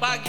pague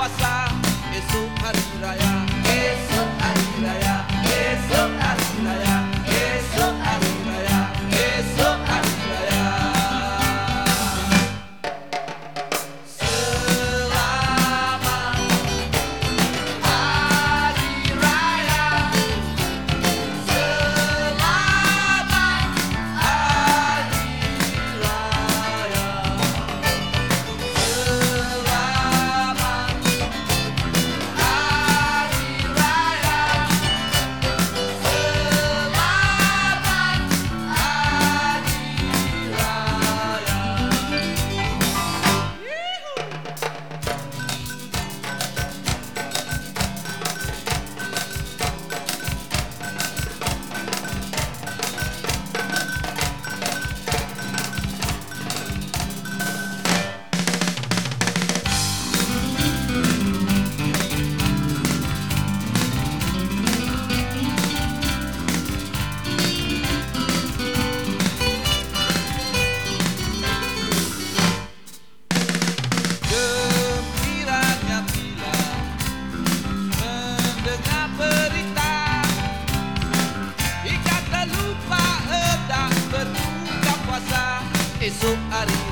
puasa Esok hari raya Jika terlupa hendak berbuka puasa Esok hari